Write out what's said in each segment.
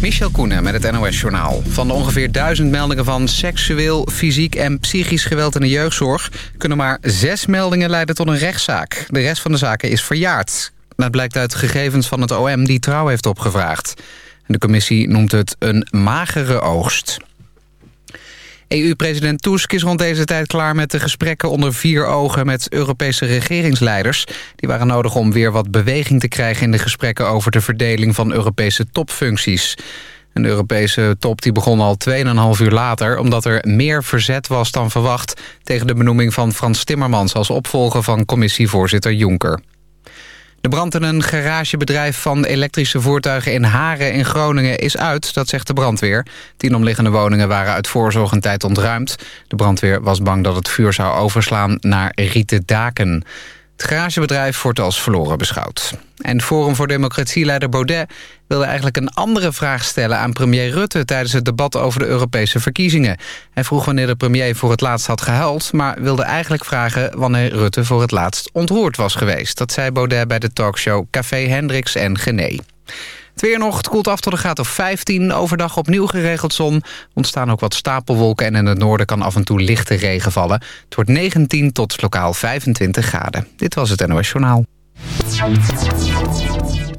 Michel Koenen met het NOS-journaal. Van de ongeveer duizend meldingen van seksueel, fysiek en psychisch geweld in de jeugdzorg... kunnen maar zes meldingen leiden tot een rechtszaak. De rest van de zaken is verjaard. Dat blijkt uit gegevens van het OM die Trouw heeft opgevraagd. De commissie noemt het een magere oogst. EU-president Tusk is rond deze tijd klaar met de gesprekken onder vier ogen met Europese regeringsleiders. Die waren nodig om weer wat beweging te krijgen in de gesprekken over de verdeling van Europese topfuncties. Een Europese top die begon al 2,5 uur later... omdat er meer verzet was dan verwacht... tegen de benoeming van Frans Timmermans... als opvolger van commissievoorzitter Juncker. De brand in een garagebedrijf van elektrische voertuigen in Haren in Groningen is uit, dat zegt de brandweer. Tien omliggende woningen waren uit voorzorg een tijd ontruimd. De brandweer was bang dat het vuur zou overslaan naar rieten daken. Het garagebedrijf wordt als verloren beschouwd. En Forum voor Democratie-leider Baudet wilde eigenlijk een andere vraag stellen aan premier Rutte... tijdens het debat over de Europese verkiezingen. Hij vroeg wanneer de premier voor het laatst had gehuild... maar wilde eigenlijk vragen wanneer Rutte voor het laatst ontroerd was geweest. Dat zei Baudet bij de talkshow Café Hendricks en Gené. Het weer nog, het koelt af tot de graad of 15. Overdag opnieuw geregeld zon. Ontstaan ook wat stapelwolken en in het noorden kan af en toe lichte regen vallen. Het wordt 19 tot lokaal 25 graden. Dit was het NOS Journaal.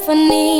symphony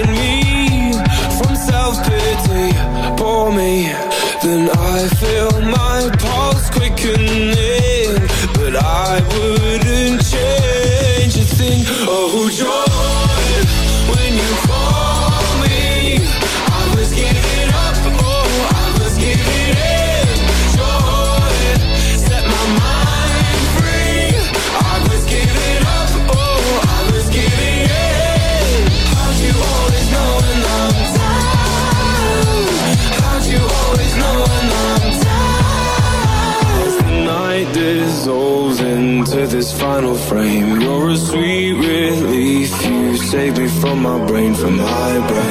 in me. frame. You're a sweet relief. You save me from my brain, from high brain.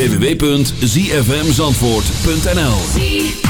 www.zfmzandvoort.nl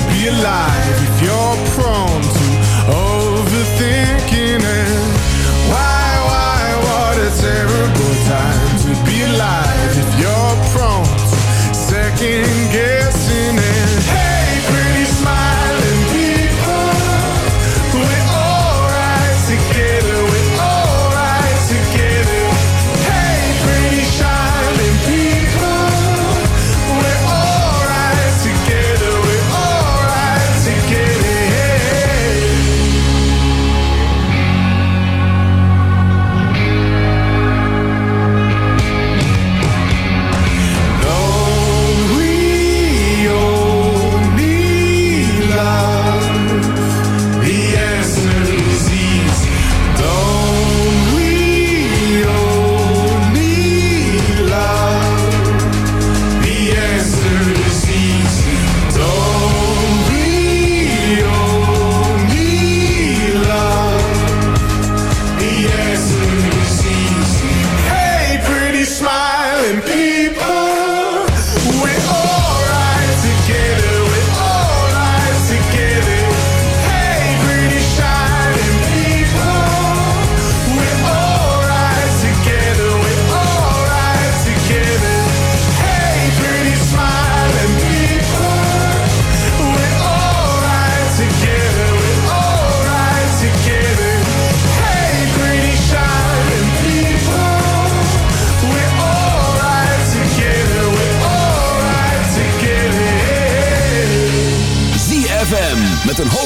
be alive if you're prone to overthinking it. Why, why, what a terrible time to be alive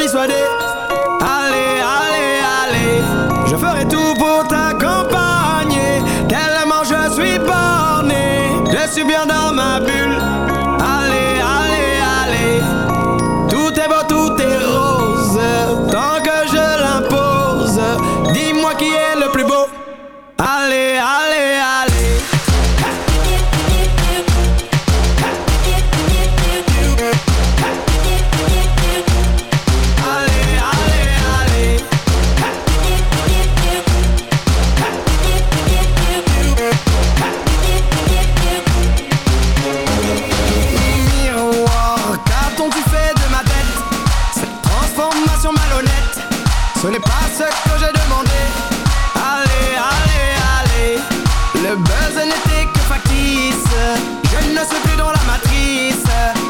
Personne ne peut Le buzz n'était que factice. Je ne suis plus dans la matrice.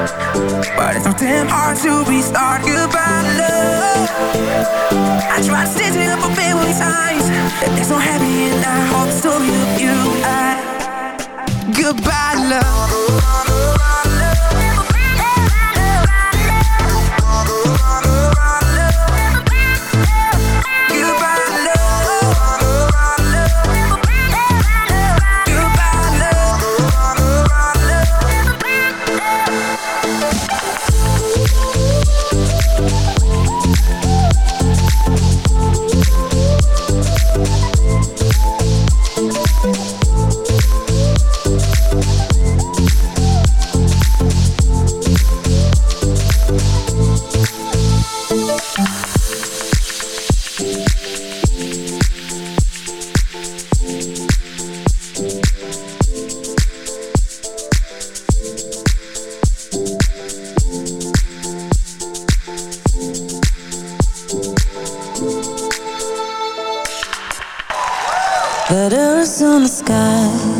But it's so damn hard to be start about love. I try to stitch it up a bit times. It's so happy and I hope so story you. I goodbye love. That the sky